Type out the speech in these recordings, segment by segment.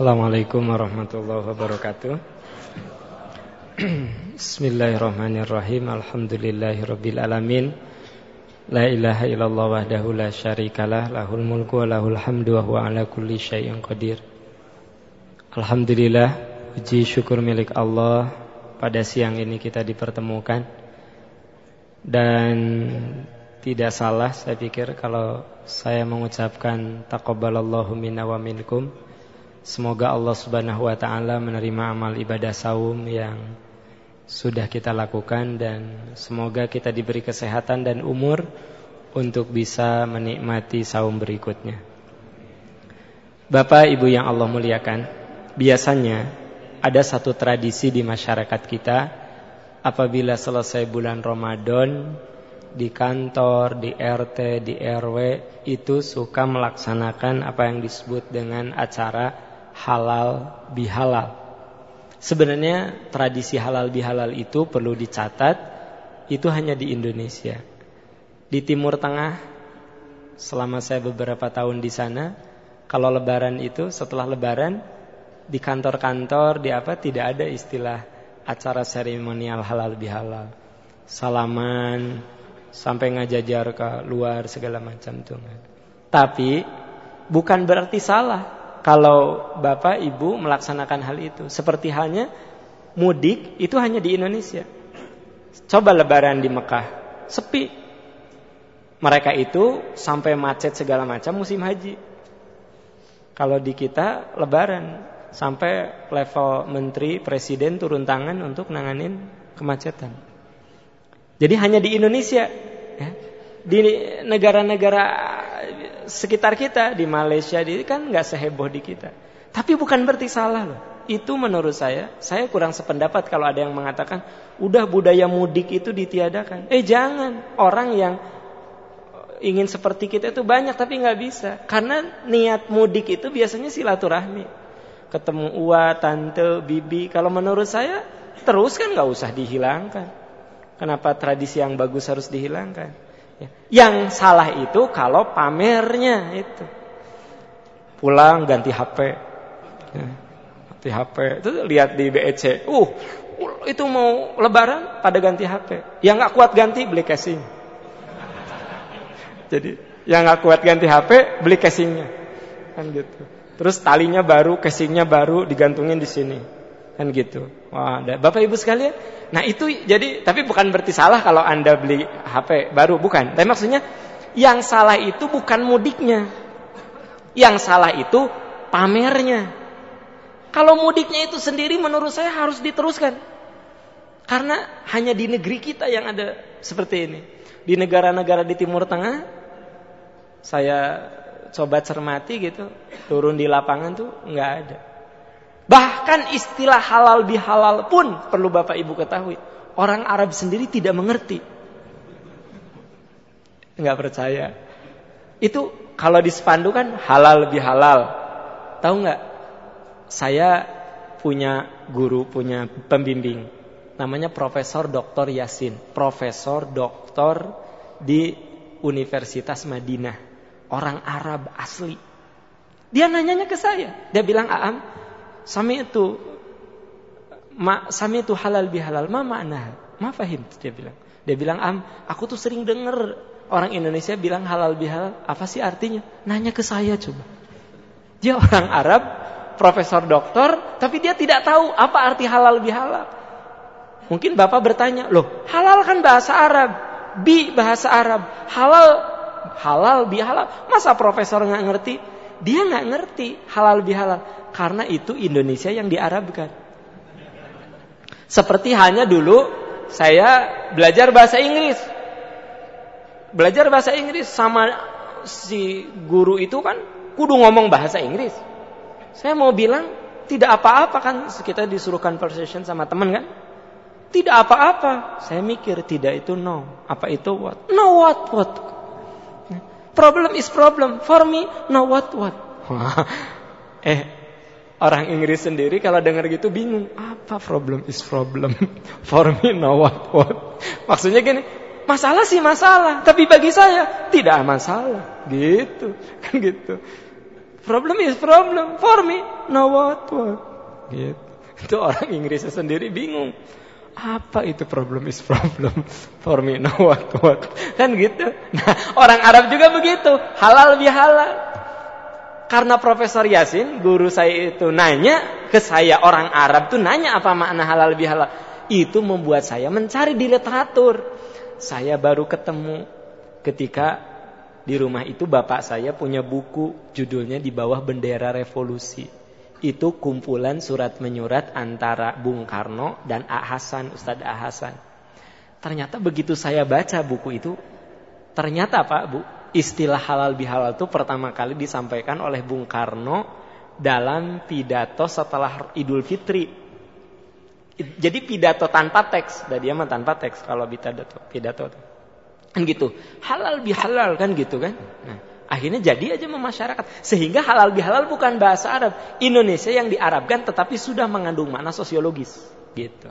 Assalamualaikum warahmatullahi wabarakatuh. Bismillahirrahmanirrahim. Alhamdulillahirabbil alamin. La ilaha illallah wahdahu la syarikalah lahul mulku wa lahul hamdu wa huwa ala kulli syai'in qadir. Alhamdulillah puji syukur milik Allah pada siang ini kita dipertemukan. Dan tidak salah saya pikir kalau saya mengucapkan taqabbalallahu minna wa minkum Semoga Allah Subhanahu wa taala menerima amal ibadah saum yang sudah kita lakukan dan semoga kita diberi kesehatan dan umur untuk bisa menikmati saum berikutnya. Bapak Ibu yang Allah muliakan, biasanya ada satu tradisi di masyarakat kita apabila selesai bulan Ramadan di kantor, di RT, di RW itu suka melaksanakan apa yang disebut dengan acara halal bihalal. Sebenarnya tradisi halal bihalal itu perlu dicatat itu hanya di Indonesia. Di Timur Tengah selama saya beberapa tahun di sana, kalau lebaran itu setelah lebaran di kantor-kantor di apa tidak ada istilah acara seremonial halal bihalal. Salaman sampai ngajajar ke luar segala macam tuh. Tapi bukan berarti salah kalau Bapak Ibu melaksanakan hal itu. Seperti halnya mudik itu hanya di Indonesia. Coba lebaran di Mekah, sepi. Mereka itu sampai macet segala macam musim haji. Kalau di kita lebaran sampai level menteri, presiden turun tangan untuk nanganin kemacetan. Jadi hanya di Indonesia ya. Di negara-negara sekitar kita di Malaysia di kan nggak seheboh di kita. Tapi bukan berarti salah loh. Itu menurut saya, saya kurang sependapat kalau ada yang mengatakan udah budaya mudik itu ditiadakan. Eh jangan, orang yang ingin seperti kita itu banyak tapi nggak bisa. Karena niat mudik itu biasanya silaturahmi. Ketemu uwa, tante, bibi. Kalau menurut saya terus kan nggak usah dihilangkan. Kenapa tradisi yang bagus harus dihilangkan? Ya. Yang salah itu kalau pamernya itu. Pulang ganti HP. Ya. Ganti HP. Itu lihat di BEC. Uh, itu mau lebaran pada ganti HP. Yang nggak kuat ganti beli casing. Jadi yang nggak kuat ganti HP beli casingnya. Kan gitu. Terus talinya baru, casingnya baru digantungin di sini. Kan gitu. Wah, ada. Bapak Ibu sekalian, nah itu jadi tapi bukan berarti salah kalau Anda beli HP baru, bukan. Tapi maksudnya yang salah itu bukan mudiknya. Yang salah itu pamernya. Kalau mudiknya itu sendiri menurut saya harus diteruskan. Karena hanya di negeri kita yang ada seperti ini. Di negara-negara di Timur Tengah saya coba cermati gitu, turun di lapangan tuh nggak ada. Bahkan istilah halal bihalal pun perlu Bapak Ibu ketahui. Orang Arab sendiri tidak mengerti. Enggak percaya. Itu kalau di spanduk kan halal bihalal. Tahu nggak? Saya punya guru, punya pembimbing. Namanya Profesor Dr. Yasin. Profesor Doktor di Universitas Madinah. Orang Arab asli. Dia nanyanya ke saya. Dia bilang, Aam, Sami itu ma, sami itu halal bihalal. Ma makna? Ma fahim dia bilang. Dia bilang, "Am, aku tuh sering dengar orang Indonesia bilang halal bihalal. Apa sih artinya?" Nanya ke saya coba. Dia orang Arab, profesor doktor, tapi dia tidak tahu apa arti halal bihalal. Mungkin Bapak bertanya, "Loh, halal kan bahasa Arab, bi bahasa Arab, halal halal bihalal. Masa profesor nggak ngerti?" Dia nggak ngerti halal bihalal karena itu Indonesia yang diarabkan. Seperti hanya dulu saya belajar bahasa Inggris. Belajar bahasa Inggris sama si guru itu kan kudu ngomong bahasa Inggris. Saya mau bilang tidak apa-apa kan kita disuruh conversation sama teman kan? Tidak apa-apa. Saya mikir tidak itu no. Apa itu what? No what what. Problem is problem. For me, no what what. eh, orang Inggris sendiri kalau dengar gitu bingung. Apa problem is problem? For me, no what what. Maksudnya gini, masalah sih masalah. Tapi bagi saya, tidak masalah. Gitu. Kan gitu. Problem is problem for me. No what what. Gitu. Itu orang Inggrisnya sendiri bingung. Apa itu problem is problem for me? No what what. Kan gitu. Nah, orang Arab juga begitu. Halal bihalal. Karena Profesor Yasin, guru saya itu nanya ke saya orang Arab tuh nanya apa makna halal bihalal. Itu membuat saya mencari di literatur. Saya baru ketemu ketika di rumah itu bapak saya punya buku judulnya di bawah bendera revolusi. Itu kumpulan surat menyurat antara Bung Karno dan A. Hasan, Ustadz A. Hasan. Ternyata begitu saya baca buku itu, ternyata Pak Bu, istilah halal bihalal itu pertama kali disampaikan oleh Bung Karno dalam pidato setelah Idul Fitri. Jadi pidato tanpa teks, dan dia tanpa teks kalau pidato pidato kan gitu. Halal bihalal kan gitu kan. Nah, akhirnya jadi aja memasyarakat sehingga halal bihalal bukan bahasa Arab. Indonesia yang diarabkan tetapi sudah mengandung makna sosiologis gitu.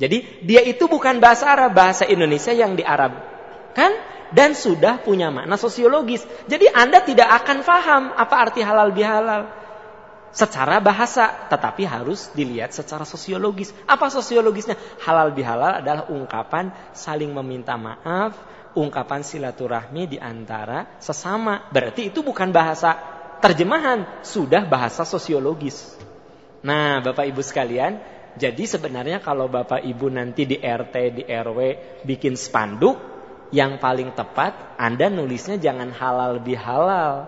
Jadi dia itu bukan bahasa Arab, bahasa Indonesia yang diarabkan dan sudah punya makna sosiologis. Jadi Anda tidak akan paham apa arti halal bihalal secara bahasa, tetapi harus dilihat secara sosiologis. Apa sosiologisnya? Halal bihalal adalah ungkapan saling meminta maaf, ungkapan silaturahmi di antara sesama. Berarti itu bukan bahasa terjemahan, sudah bahasa sosiologis. Nah, Bapak Ibu sekalian, jadi sebenarnya kalau Bapak Ibu nanti di RT, di RW bikin spanduk, yang paling tepat Anda nulisnya jangan halal bihalal.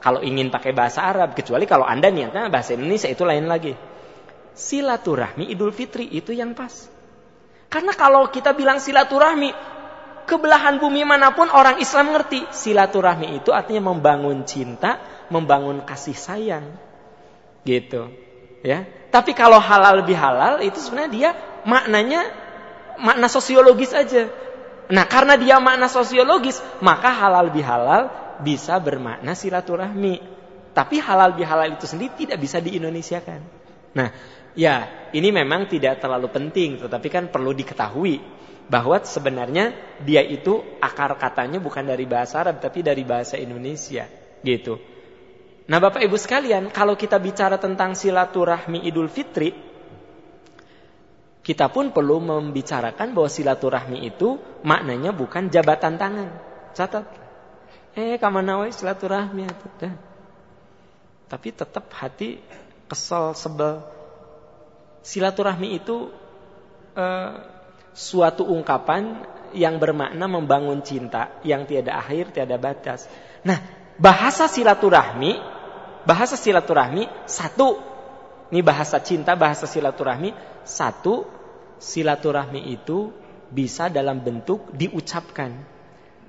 Kalau ingin pakai bahasa Arab, kecuali kalau Anda niatnya bahasa Indonesia itu lain lagi. Silaturahmi Idul Fitri itu yang pas. Karena kalau kita bilang silaturahmi, kebelahan bumi mana pun orang Islam ngerti. Silaturahmi itu artinya membangun cinta, membangun kasih sayang. Gitu. Ya. Tapi kalau halal bihalal itu sebenarnya dia maknanya makna sosiologis aja. Nah karena dia makna sosiologis, maka halal bihalal bisa bermakna silaturahmi. Tapi halal bihalal itu sendiri tidak bisa di Indonesia kan. Nah ya ini memang tidak terlalu penting, tetapi kan perlu diketahui bahwa sebenarnya dia itu akar katanya bukan dari bahasa Arab tapi dari bahasa Indonesia gitu. Nah Bapak Ibu sekalian, kalau kita bicara tentang silaturahmi Idul Fitri, kita pun perlu membicarakan bahwa silaturahmi itu maknanya bukan jabatan tangan. Catat. Eh, kamana wae silaturahmi itu dah. Tapi tetap hati kesel, sebel. Silaturahmi itu eh, suatu ungkapan yang bermakna membangun cinta yang tiada akhir, tiada batas. Nah, bahasa silaturahmi, bahasa silaturahmi satu ini bahasa cinta, bahasa silaturahmi. Satu, silaturahmi itu bisa dalam bentuk diucapkan.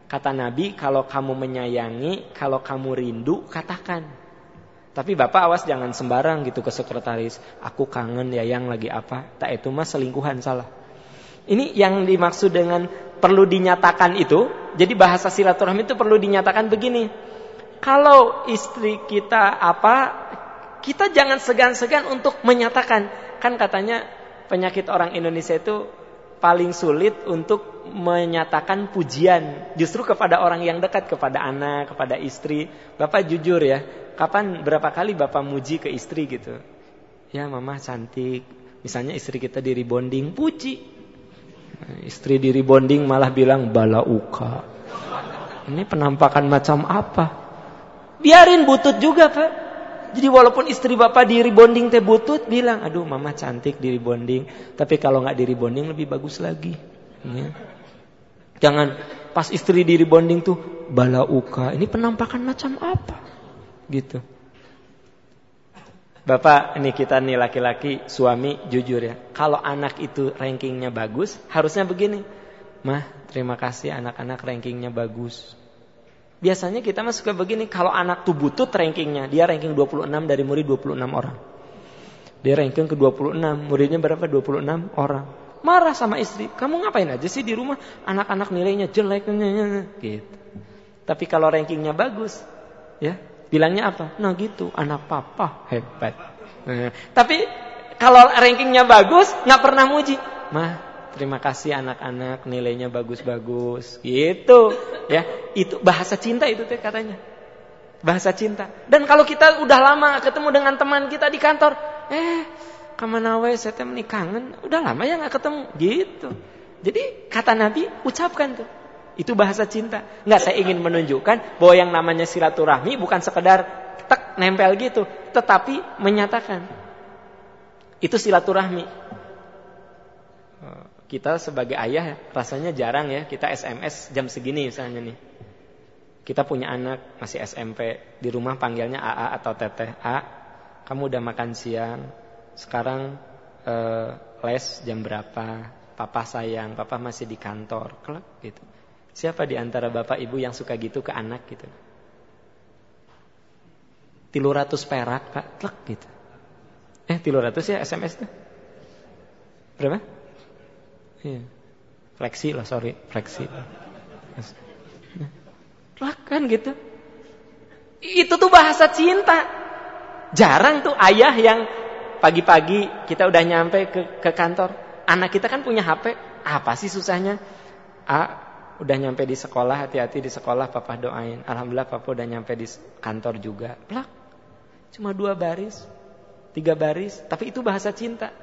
Kata Nabi, kalau kamu menyayangi, kalau kamu rindu, katakan. Tapi Bapak awas jangan sembarang gitu ke sekretaris. Aku kangen ya yang lagi apa. Tak itu mah selingkuhan salah. Ini yang dimaksud dengan perlu dinyatakan itu. Jadi bahasa silaturahmi itu perlu dinyatakan begini. Kalau istri kita apa, kita jangan segan-segan untuk menyatakan. Kan katanya penyakit orang Indonesia itu paling sulit untuk menyatakan pujian justru kepada orang yang dekat kepada anak, kepada istri. Bapak jujur ya, kapan berapa kali Bapak muji ke istri gitu? Ya, mama cantik. Misalnya istri kita di rebonding, puji. Istri di rebonding malah bilang bala uka. Ini penampakan macam apa? Biarin butut juga, Pak. Jadi walaupun istri bapak di rebonding teh butut bilang, aduh mama cantik di rebonding, tapi kalau nggak di rebonding lebih bagus lagi. Ya. Jangan pas istri di rebonding tuh bala uka, ini penampakan macam apa? Gitu. Bapak, ini kita nih laki-laki, suami jujur ya. Kalau anak itu rankingnya bagus, harusnya begini. Mah, terima kasih anak-anak rankingnya bagus. Biasanya kita masuk ke begini, kalau anak tuh butut rankingnya, dia ranking 26 dari murid 26 orang. Dia ranking ke 26, muridnya berapa? 26 orang. Marah sama istri, kamu ngapain aja sih di rumah? Anak-anak nilainya jelek, gitu. Tapi kalau rankingnya bagus, ya bilangnya apa? Nah gitu, anak papa hebat. Nah, tapi kalau rankingnya bagus, nggak pernah muji. Mah, terima kasih anak-anak nilainya bagus-bagus gitu ya itu bahasa cinta itu teh katanya Bahasa cinta. Dan kalau kita udah lama ketemu dengan teman kita di kantor, eh, ke mana we saya nih kangen, udah lama ya nggak ketemu, gitu. Jadi kata Nabi, ucapkan tuh. Itu bahasa cinta. Nggak saya ingin menunjukkan bahwa yang namanya silaturahmi bukan sekedar tek nempel gitu, tetapi menyatakan. Itu silaturahmi. Kita sebagai ayah rasanya jarang ya kita SMS jam segini misalnya nih. Kita punya anak masih SMP, di rumah panggilnya AA atau Teteh. A, kamu udah makan siang, sekarang eh, les jam berapa? Papa sayang, papa masih di kantor, klub gitu. Siapa di antara bapak ibu yang suka gitu ke anak gitu? Tilu ratus perak pak, klek gitu. Eh tilu ratus ya SMS tuh? Berapa? Iya. Fleksi lah sorry, fleksi kan gitu. Itu tuh bahasa cinta. Jarang tuh ayah yang pagi-pagi kita udah nyampe ke, ke kantor. Anak kita kan punya HP. Apa sih susahnya? A, udah nyampe di sekolah, hati-hati di sekolah papa doain. Alhamdulillah papa udah nyampe di kantor juga. Plak. Cuma dua baris, tiga baris. Tapi itu bahasa cinta.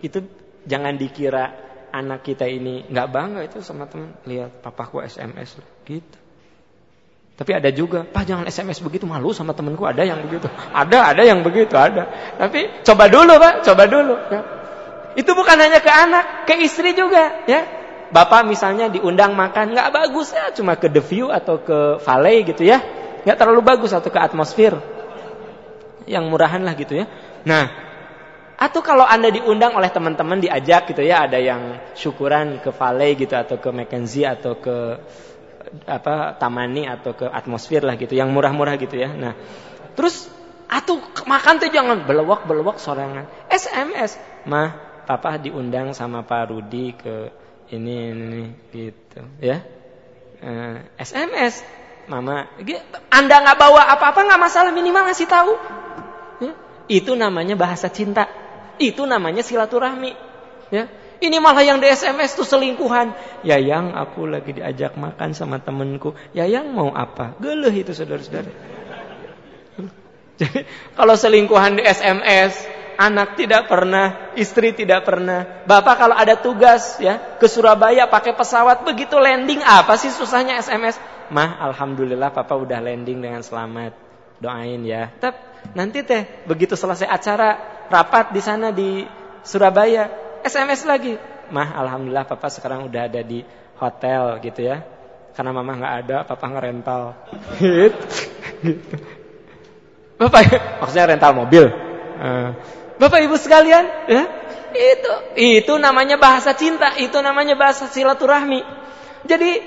Itu jangan dikira anak kita ini nggak bangga itu sama teman. Lihat papaku SMS gitu. Tapi ada juga, Pak jangan SMS begitu malu sama temanku ada yang begitu. Ada, ada yang begitu, ada. Tapi coba dulu Pak, coba dulu. Ya. Itu bukan hanya ke anak, ke istri juga. Ya, Bapak misalnya diundang makan, nggak bagus ya, cuma ke The View atau ke Valley gitu ya, nggak terlalu bagus atau ke atmosfer yang murahan lah gitu ya. Nah, atau kalau anda diundang oleh teman-teman diajak gitu ya, ada yang syukuran ke Valley gitu atau ke Mackenzie atau ke apa tamani atau ke atmosfer lah gitu yang murah-murah gitu ya. Nah terus atau makan tuh jangan belewak-belewak sorangan. SMS mah papa diundang sama Pak Rudi ke ini ini gitu ya. Uh, eh, SMS mama anda nggak bawa apa-apa nggak masalah minimal ngasih tahu. Ya? itu namanya bahasa cinta itu namanya silaturahmi ya ini malah yang di SMS tuh selingkuhan. Ya yang aku lagi diajak makan sama temenku. Ya yang mau apa? Geluh itu saudara-saudara. Jadi kalau selingkuhan di SMS, anak tidak pernah, istri tidak pernah. Bapak kalau ada tugas ya ke Surabaya pakai pesawat begitu landing apa sih susahnya SMS? Mah, alhamdulillah papa udah landing dengan selamat. Doain ya. Tapi nanti teh begitu selesai acara rapat di sana di Surabaya, SMS lagi. Mah, alhamdulillah papa sekarang udah ada di hotel gitu ya. Karena mama nggak ada, papa ngerental. Gitu. Bapak, maksudnya rental mobil. Eh, Bapak Ibu sekalian, ya, itu itu namanya bahasa cinta, itu namanya bahasa silaturahmi. Jadi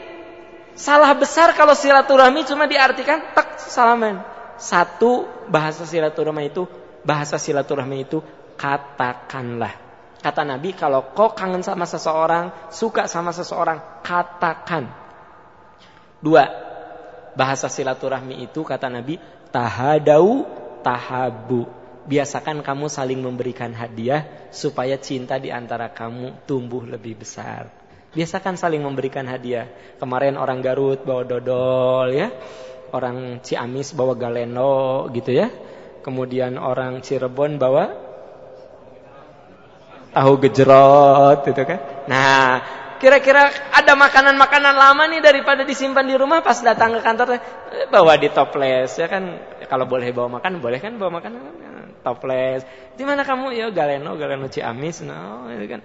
salah besar kalau silaturahmi cuma diartikan tak salaman. Satu bahasa silaturahmi itu bahasa silaturahmi itu katakanlah. Kata Nabi, kalau kau kangen sama seseorang, suka sama seseorang, katakan. Dua, bahasa silaturahmi itu kata Nabi, tahadau tahabu. Biasakan kamu saling memberikan hadiah supaya cinta di antara kamu tumbuh lebih besar. Biasakan saling memberikan hadiah. Kemarin orang Garut bawa dodol ya. Orang Ciamis bawa galeno gitu ya. Kemudian orang Cirebon bawa tahu gejrot gitu kan. Nah, kira-kira ada makanan-makanan lama nih daripada disimpan di rumah pas datang ke kantor eh, bawa di toples ya kan? Kalau boleh bawa makan boleh kan bawa makanan? Toples. Di mana kamu? Ya galeno galeno ciamis no gitu kan?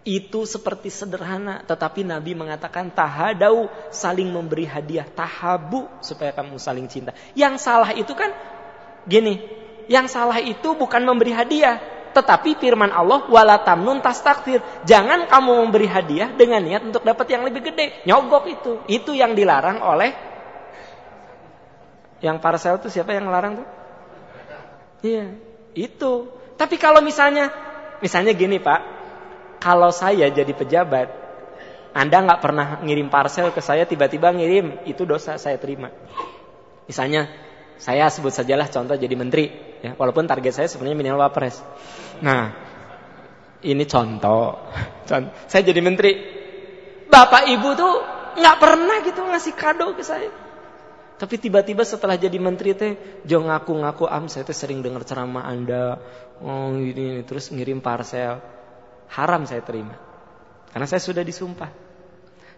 Itu seperti sederhana tetapi Nabi mengatakan tahadau saling memberi hadiah. Tahabu supaya kamu saling cinta. Yang salah itu kan gini yang salah itu bukan memberi hadiah tetapi firman Allah wala tamnun takdir. Jangan kamu memberi hadiah dengan niat untuk dapat yang lebih gede. Nyogok itu. Itu yang dilarang oleh yang parcel itu siapa yang larang tuh? Iya, itu. Tapi kalau misalnya misalnya gini, Pak. Kalau saya jadi pejabat, Anda nggak pernah ngirim parcel ke saya tiba-tiba ngirim, itu dosa saya terima. Misalnya saya sebut sajalah contoh jadi menteri, ya, walaupun target saya sebenarnya minimal wapres. Nah, ini contoh. contoh. Saya jadi menteri. Bapak ibu tuh nggak pernah gitu ngasih kado ke saya. Tapi tiba-tiba setelah jadi menteri teh, jo ngaku-ngaku am saya teh sering dengar ceramah Anda, oh ini, ini terus ngirim parcel. Haram saya terima. Karena saya sudah disumpah.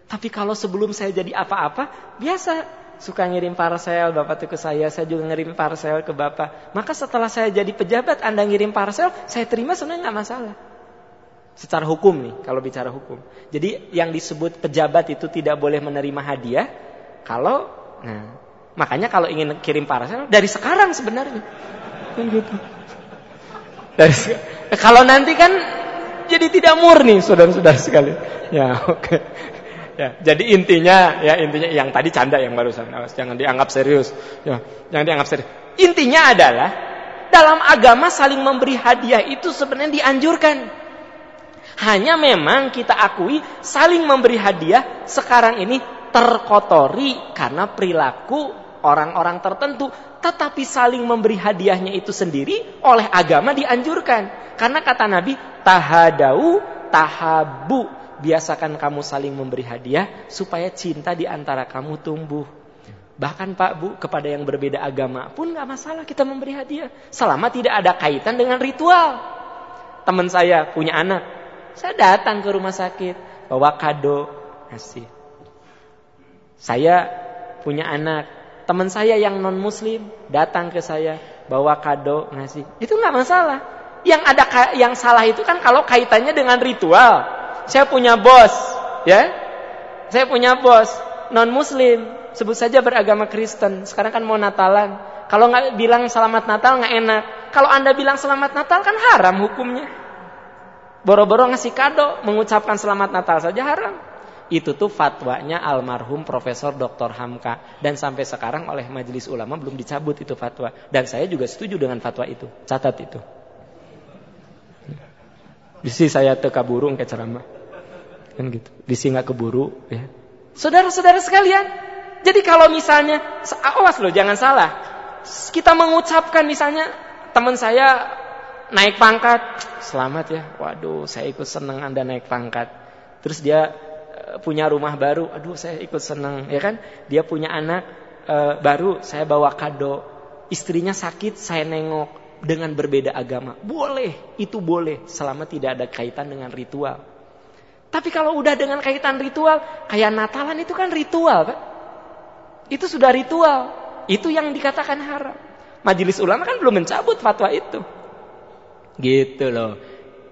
Tapi kalau sebelum saya jadi apa-apa, biasa suka ngirim parcel, Bapak tuh ke saya, saya juga ngirim parcel ke Bapak. Maka setelah saya jadi pejabat, Anda ngirim parcel, saya terima sebenarnya nggak masalah. Secara hukum nih, kalau bicara hukum. Jadi yang disebut pejabat itu tidak boleh menerima hadiah kalau nah Makanya kalau ingin kirim parcel dari sekarang sebenarnya. Kan gitu. Dari kalau nanti kan jadi tidak murni saudara-saudara sekali. Ya, oke. Okay. Ya, jadi intinya ya intinya yang tadi canda yang barusan. Jangan dianggap serius. Ya, jangan dianggap serius. Intinya adalah dalam agama saling memberi hadiah itu sebenarnya dianjurkan. Hanya memang kita akui saling memberi hadiah sekarang ini terkotori karena perilaku orang-orang tertentu, tetapi saling memberi hadiahnya itu sendiri oleh agama dianjurkan. Karena kata Nabi, tahadau tahabu. Biasakan kamu saling memberi hadiah supaya cinta di antara kamu tumbuh. Bahkan Pak Bu, kepada yang berbeda agama pun nggak masalah kita memberi hadiah. Selama tidak ada kaitan dengan ritual. Teman saya punya anak. Saya datang ke rumah sakit, bawa kado, kasih. Saya punya anak, teman saya yang non muslim datang ke saya bawa kado ngasih itu nggak masalah yang ada yang salah itu kan kalau kaitannya dengan ritual saya punya bos ya. Saya punya bos non muslim sebut saja beragama Kristen. Sekarang kan mau Natalan. Kalau nggak bilang selamat Natal nggak enak. Kalau anda bilang selamat Natal kan haram hukumnya. Boro-boro ngasih kado mengucapkan selamat Natal saja haram. Itu tuh fatwanya almarhum Profesor Dr. Hamka. Dan sampai sekarang oleh Majelis Ulama belum dicabut itu fatwa. Dan saya juga setuju dengan fatwa itu. Catat itu. Bisi saya teka burung kayak ceramah. Kan gitu. Bisi nggak keburu ya. Saudara-saudara sekalian, jadi kalau misalnya awas loh jangan salah. Kita mengucapkan misalnya teman saya naik pangkat, selamat ya. Waduh, saya ikut senang Anda naik pangkat. Terus dia punya rumah baru, aduh saya ikut senang, ya kan? Dia punya anak e, baru, saya bawa kado. Istrinya sakit, saya nengok dengan berbeda agama. Boleh, itu boleh selama tidak ada kaitan dengan ritual. Tapi kalau udah dengan kaitan ritual, kayak Natalan itu kan ritual, kan? Itu sudah ritual. Itu yang dikatakan haram. Majelis ulama kan belum mencabut fatwa itu. Gitu loh.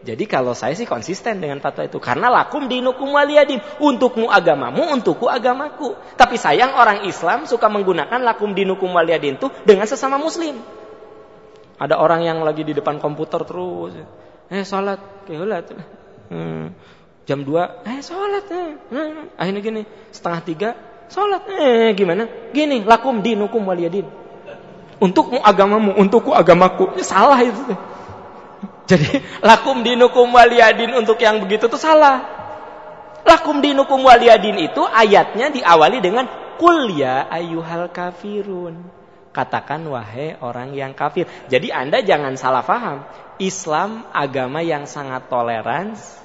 Jadi kalau saya sih konsisten dengan fatwa itu. Karena lakum dinukum waliyadin. Untukmu agamamu, untukku agamaku. Tapi sayang orang Islam suka menggunakan lakum dinukum waliyadin itu dengan sesama muslim. Ada orang yang lagi di depan komputer terus. Eh sholat. Kehulat. Hmm. Jam 2. Eh sholat. Eh. Akhirnya gini. Setengah tiga. Sholat. Eh gimana? Gini. Lakum dinukum waliyadin. Untukmu agamamu, untukku agamaku. Ya, salah itu. Jadi lakum dinukum waliyadin untuk yang begitu itu salah. Lakum dinukum waliyadin itu ayatnya diawali dengan kul ya ayuhal kafirun. Katakan wahai orang yang kafir. Jadi Anda jangan salah paham. Islam agama yang sangat tolerans,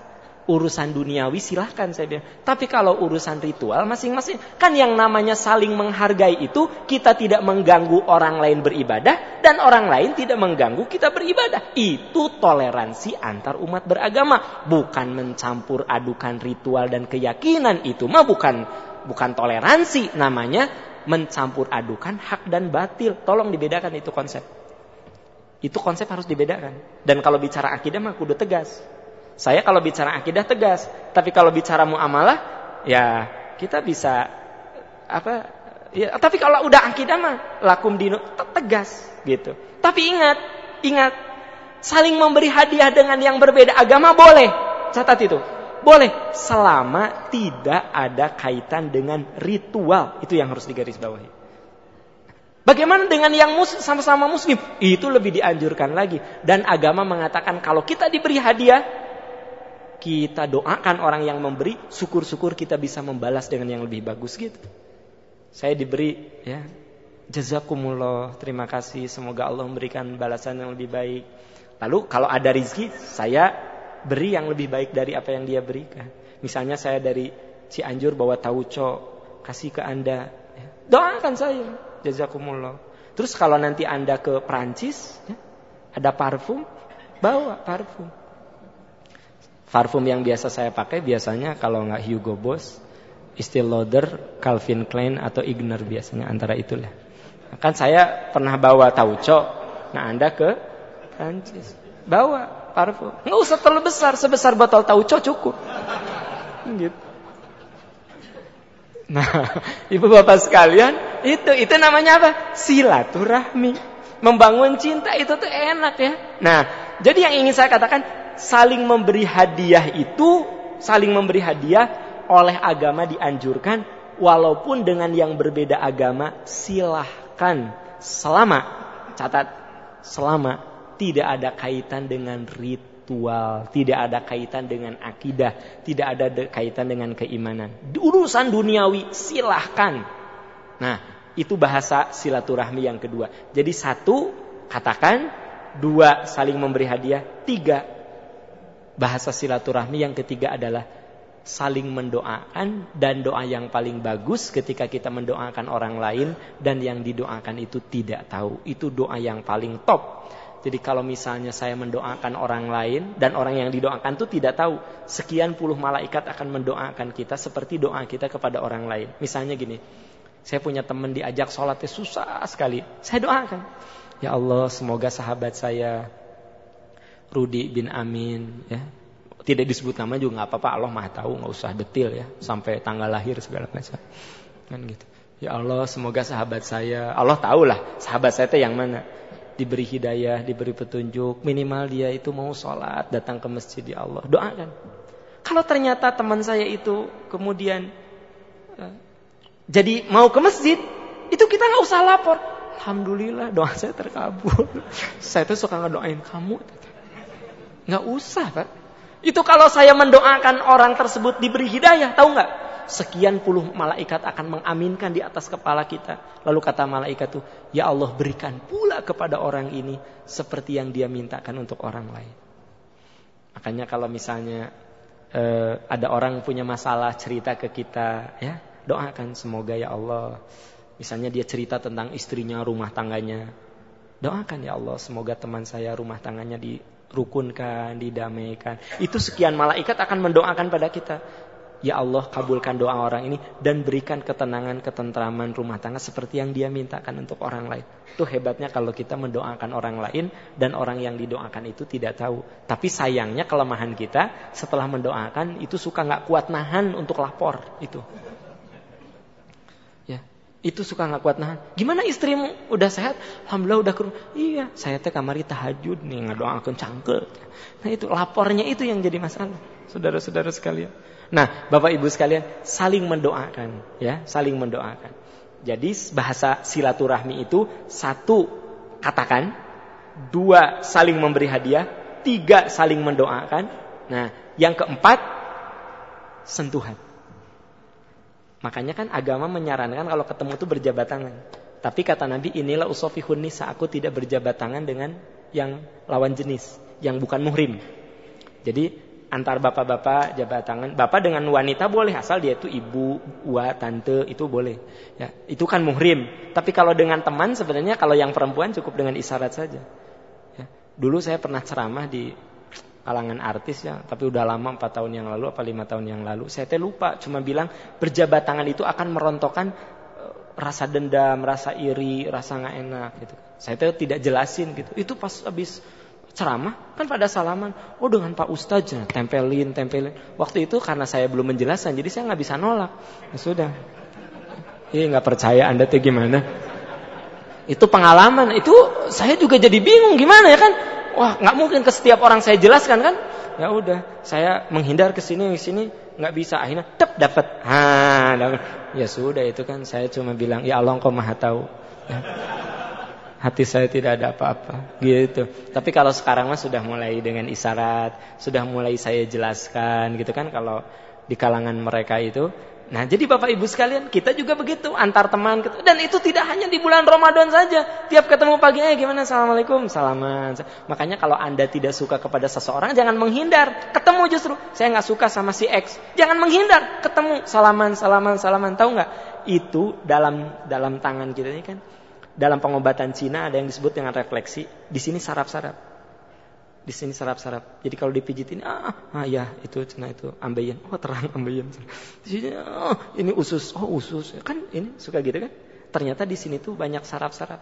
urusan duniawi silahkan saya bilang. Tapi kalau urusan ritual masing-masing. Kan yang namanya saling menghargai itu kita tidak mengganggu orang lain beribadah. Dan orang lain tidak mengganggu kita beribadah. Itu toleransi antar umat beragama. Bukan mencampur adukan ritual dan keyakinan. Itu mah bukan bukan toleransi. Namanya mencampur adukan hak dan batil. Tolong dibedakan itu konsep. Itu konsep harus dibedakan. Dan kalau bicara akidah mah kudu tegas. Saya kalau bicara akidah tegas, tapi kalau bicara muamalah ya kita bisa apa ya tapi kalau udah akidah mah lakum dinu tegas gitu. Tapi ingat, ingat saling memberi hadiah dengan yang berbeda agama boleh. Catat itu. Boleh selama tidak ada kaitan dengan ritual. Itu yang harus digarisbawahi. Bagaimana dengan yang sama-sama muslim? Itu lebih dianjurkan lagi. Dan agama mengatakan kalau kita diberi hadiah, kita doakan orang yang memberi, syukur-syukur kita bisa membalas dengan yang lebih bagus gitu. Saya diberi ya, jazakumullah, terima kasih, semoga Allah memberikan balasan yang lebih baik. Lalu kalau ada rizki, saya beri yang lebih baik dari apa yang dia berikan. Misalnya saya dari Cianjur bawa tauco, kasih ke Anda. Ya. Doakan saya. jazakumullah. Terus kalau nanti Anda ke Prancis, ya, ada parfum, bawa parfum. Parfum yang biasa saya pakai biasanya kalau nggak Hugo Boss, Estee Lauder, Calvin Klein atau Igner biasanya antara itulah. Kan saya pernah bawa tauco, nah Anda ke Prancis, bawa parfum. Nggak usah terlalu besar, sebesar botol tauco cukup. Gitu. Nah, ibu bapak sekalian, itu itu namanya apa? Silaturahmi. Membangun cinta itu tuh enak ya. Nah, jadi yang ingin saya katakan, saling memberi hadiah itu, saling memberi hadiah oleh agama dianjurkan, walaupun dengan yang berbeda agama, silahkan. Selama, catat, selama tidak ada kaitan dengan rit spiritual, tidak ada kaitan dengan akidah, tidak ada kaitan dengan keimanan. Urusan duniawi silahkan. Nah, itu bahasa silaturahmi yang kedua. Jadi satu, katakan. Dua, saling memberi hadiah. Tiga, bahasa silaturahmi yang ketiga adalah saling mendoakan dan doa yang paling bagus ketika kita mendoakan orang lain dan yang didoakan itu tidak tahu. Itu doa yang paling top. Jadi kalau misalnya saya mendoakan orang lain dan orang yang didoakan itu tidak tahu, sekian puluh malaikat akan mendoakan kita seperti doa kita kepada orang lain. Misalnya gini, saya punya teman diajak sholatnya susah sekali, saya doakan. Ya Allah, semoga sahabat saya Rudi bin Amin, ya tidak disebut nama juga nggak apa-apa, Allah mah tahu, nggak usah detil ya, sampai tanggal lahir segala macam, kan gitu. Ya Allah, semoga sahabat saya, Allah tahulah sahabat saya itu yang mana diberi hidayah, diberi petunjuk, minimal dia itu mau sholat, datang ke masjid ya Allah, doakan. Kalau ternyata teman saya itu kemudian uh, jadi mau ke masjid, itu kita nggak usah lapor. Alhamdulillah doa saya terkabul. saya tuh suka ngedoain kamu. Nggak usah, Pak. Itu kalau saya mendoakan orang tersebut diberi hidayah, tahu nggak? Sekian puluh malaikat akan mengaminkan di atas kepala kita. Lalu kata malaikat itu, Ya Allah berikan pula kepada orang ini seperti yang dia mintakan untuk orang lain. Makanya kalau misalnya eh, ada orang punya masalah cerita ke kita, ya doakan semoga ya Allah. Misalnya dia cerita tentang istrinya, rumah tangganya. Doakan ya Allah semoga teman saya rumah tangganya dirukunkan, didamaikan. Itu sekian malaikat akan mendoakan pada kita. Ya Allah kabulkan doa orang ini dan berikan ketenangan, ketentraman rumah tangga seperti yang dia mintakan untuk orang lain. Itu hebatnya kalau kita mendoakan orang lain dan orang yang didoakan itu tidak tahu. Tapi sayangnya kelemahan kita setelah mendoakan itu suka nggak kuat nahan untuk lapor itu. Ya, itu suka nggak kuat nahan. Gimana istrimu? Udah sehat? Alhamdulillah udah kerum. Iya, saya teh kamari tahajud nih ngedoakan cangkel. Nah itu lapornya itu yang jadi masalah. Saudara-saudara sekalian. Nah, Bapak Ibu sekalian, saling mendoakan, ya, saling mendoakan. Jadi bahasa silaturahmi itu satu katakan, dua saling memberi hadiah, tiga saling mendoakan. Nah, yang keempat sentuhan. Makanya kan agama menyarankan kalau ketemu itu berjabat tangan. Tapi kata Nabi, inilah usofihun nisa, aku tidak berjabat tangan dengan yang lawan jenis, yang bukan muhrim. Jadi antar bapak-bapak jabat tangan. Bapak dengan wanita boleh asal dia itu ibu, ua, tante itu boleh. Ya, itu kan muhrim. Tapi kalau dengan teman sebenarnya kalau yang perempuan cukup dengan isyarat saja. Ya, dulu saya pernah ceramah di kalangan artis ya, tapi udah lama 4 tahun yang lalu apa 5 tahun yang lalu. Saya teh lupa, cuma bilang berjabat tangan itu akan merontokkan eh, rasa dendam, rasa iri, rasa nggak enak gitu. Saya teh tidak jelasin gitu. Itu pas habis ceramah? Kan pada salaman. Oh dengan Pak Ustadz tempelin tempelin. Waktu itu karena saya belum menjelaskan jadi saya nggak bisa nolak. Ya sudah. Iya nggak percaya anda tuh gimana? Itu pengalaman. Itu saya juga jadi bingung gimana ya kan? Wah nggak mungkin ke setiap orang saya jelaskan kan? Ya udah saya menghindar ke sini ke sini nggak bisa. Akhirnya tep dapat ha ya sudah itu kan saya cuma bilang ya Allah engkau maha tahu. Ya hati saya tidak ada apa-apa gitu. Tapi kalau sekarang mah sudah mulai dengan isyarat, sudah mulai saya jelaskan gitu kan kalau di kalangan mereka itu Nah, jadi Bapak Ibu sekalian, kita juga begitu antar teman gitu. Dan itu tidak hanya di bulan Ramadan saja. Tiap ketemu pagi, eh gimana? Assalamualaikum, salaman. Makanya kalau Anda tidak suka kepada seseorang, jangan menghindar. Ketemu justru. Saya nggak suka sama si X. Jangan menghindar. Ketemu, salaman, salaman, salaman. Tahu nggak? Itu dalam dalam tangan kita ini kan. Dalam pengobatan Cina ada yang disebut dengan refleksi. Di sini sarap-sarap di sini sarap-sarap. Jadi kalau dipijitin, ah, ah ya itu cina itu ambeien. Oh terang ambeien. Di sini, oh, ini usus. Oh usus. Kan ini suka gitu kan? Ternyata di sini tuh banyak sarap-sarap.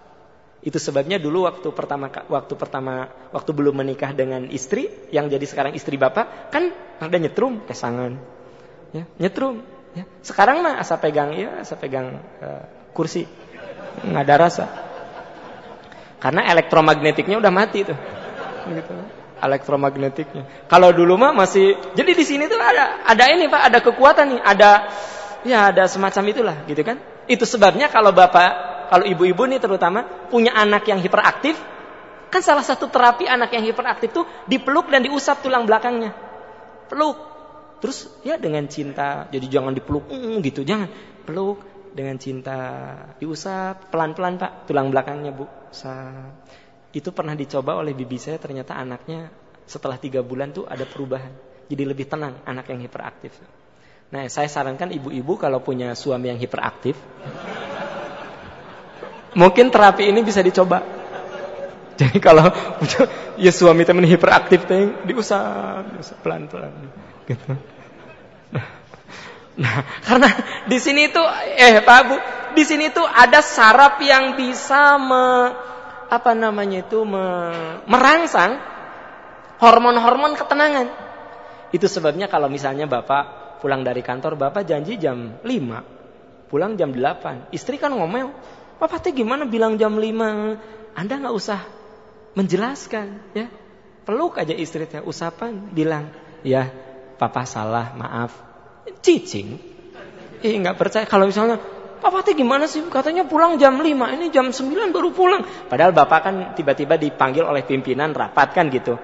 Itu sebabnya dulu waktu pertama waktu pertama waktu belum menikah dengan istri yang jadi sekarang istri bapak kan ada nyetrum kesangan. Ya, nyetrum. Ya. Sekarang mah asa pegang ya, asa pegang uh, kursi. Nggak ada rasa. Karena elektromagnetiknya udah mati tuh gitu elektromagnetiknya. Kalau dulu mah masih jadi di sini tuh ada ada ini Pak, ada kekuatan nih, ada ya ada semacam itulah gitu kan. Itu sebabnya kalau Bapak, kalau ibu-ibu nih terutama punya anak yang hiperaktif, kan salah satu terapi anak yang hiperaktif tuh dipeluk dan diusap tulang belakangnya. Peluk. Terus ya dengan cinta, jadi jangan dipeluk mm, gitu, jangan. Peluk dengan cinta, diusap pelan-pelan Pak. Tulang belakangnya Bu. Usap itu pernah dicoba oleh bibi saya ternyata anaknya setelah tiga bulan tuh ada perubahan. Jadi lebih tenang anak yang hiperaktif. Nah saya sarankan ibu-ibu kalau punya suami yang hiperaktif mungkin terapi ini bisa dicoba. Jadi kalau ya suami temen hiperaktif teh diusap, pelan-pelan gitu. karena di sini tuh eh Pak Bu, di sini tuh ada saraf yang bisa me, apa namanya itu merangsang hormon-hormon ketenangan. Itu sebabnya kalau misalnya Bapak pulang dari kantor, Bapak janji jam 5, pulang jam 8. Istri kan ngomel, Bapak teh gimana bilang jam 5? Anda nggak usah menjelaskan, ya. Peluk aja istri teh, usapan, bilang, ya, Papa salah, maaf. Cicing. Eh nggak percaya kalau misalnya Papa teh gimana sih? Katanya pulang jam 5, ini jam 9 baru pulang. Padahal Bapak kan tiba-tiba dipanggil oleh pimpinan rapat kan gitu.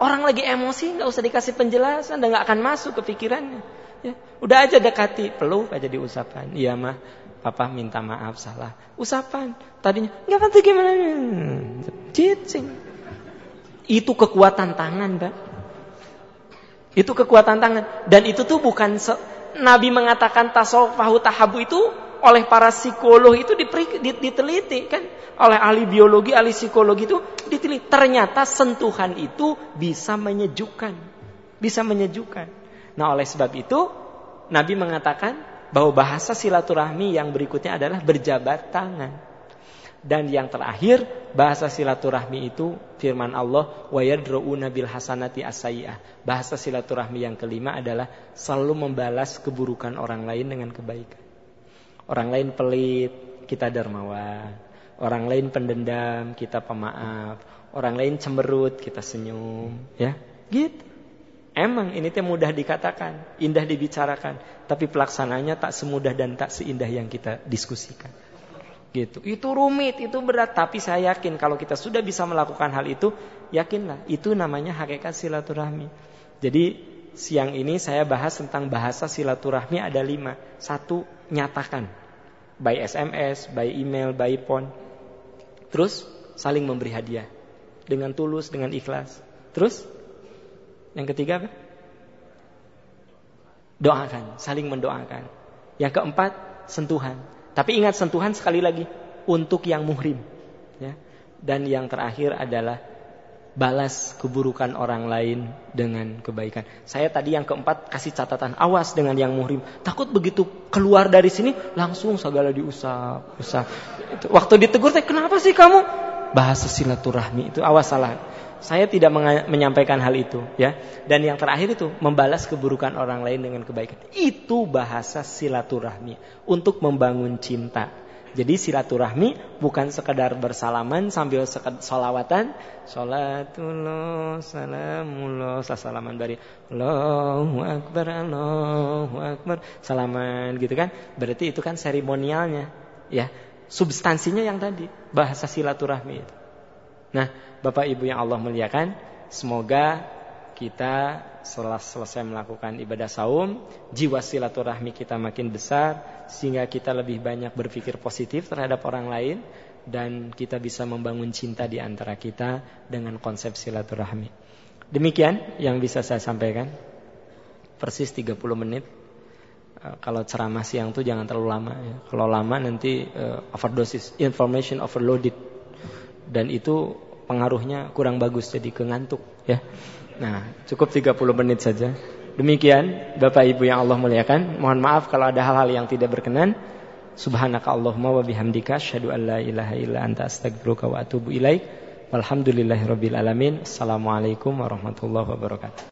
Orang lagi emosi nggak usah dikasih penjelasan dan nggak akan masuk ke pikirannya. Ya, udah aja dekati, peluk aja diusapan. Iya mah, Papa minta maaf salah. Usapan. Tadinya nggak penting gimana? Cicing. Itu kekuatan tangan, Pak. Itu kekuatan tangan dan itu tuh bukan Nabi mengatakan tasawufahu tahabu itu oleh para psikolog itu diteliti kan oleh ahli biologi, ahli psikologi itu diteliti. Ternyata sentuhan itu bisa menyejukkan. Bisa menyejukkan. Nah, oleh sebab itu Nabi mengatakan bahwa bahasa silaturahmi yang berikutnya adalah berjabat tangan. Dan yang terakhir, bahasa silaturahmi itu firman Allah, wa bil hasanati asayyi'ah. Bahasa silaturahmi yang kelima adalah selalu membalas keburukan orang lain dengan kebaikan. Orang lain pelit, kita dermawan. Orang lain pendendam, kita pemaaf. Orang lain cemberut, kita senyum. Ya, gitu. Emang ini teh mudah dikatakan, indah dibicarakan, tapi pelaksananya tak semudah dan tak seindah yang kita diskusikan. Gitu. Itu rumit, itu berat, tapi saya yakin kalau kita sudah bisa melakukan hal itu, yakinlah itu namanya hakikat silaturahmi. Jadi siang ini saya bahas tentang bahasa silaturahmi ada lima. Satu, nyatakan by SMS, by email, by phone. Terus saling memberi hadiah dengan tulus, dengan ikhlas. Terus yang ketiga apa? Doakan, saling mendoakan. Yang keempat, sentuhan. Tapi ingat sentuhan sekali lagi untuk yang muhrim, ya. Dan yang terakhir adalah balas keburukan orang lain dengan kebaikan. Saya tadi yang keempat kasih catatan, awas dengan yang muhrim. Takut begitu keluar dari sini langsung segala diusap, usap. Waktu ditegur teh, kenapa sih kamu? Bahasa silaturahmi itu awas salah. Saya tidak menyampaikan hal itu, ya. Dan yang terakhir itu membalas keburukan orang lain dengan kebaikan. Itu bahasa silaturahmi untuk membangun cinta jadi silaturahmi bukan sekedar bersalaman sambil solawatan. Salatullah, salamullah, salaman dari Allahu Akbar, Allahu Akbar. Salaman gitu kan. Berarti itu kan seremonialnya. Ya, substansinya yang tadi. Bahasa silaturahmi itu. Nah, Bapak Ibu yang Allah muliakan. Semoga kita setelah selesai melakukan ibadah saum, jiwa silaturahmi kita makin besar sehingga kita lebih banyak berpikir positif terhadap orang lain dan kita bisa membangun cinta di antara kita dengan konsep silaturahmi. Demikian yang bisa saya sampaikan. Persis 30 menit. Eh, kalau ceramah siang tuh jangan terlalu lama ya. Kalau lama nanti uh, overdosis, information overloaded. Dan itu pengaruhnya kurang bagus jadi kengantuk ya. Nah, cukup 30 menit saja. Demikian Bapak Ibu yang Allah muliakan. Mohon maaf kalau ada hal-hal yang tidak berkenan. Subhanaka Allahumma wa bihamdika asyhadu an la ilaha illa anta astaghfiruka wa atubu ilaik. Walhamdulillahirabbil alamin. Assalamualaikum warahmatullahi wabarakatuh.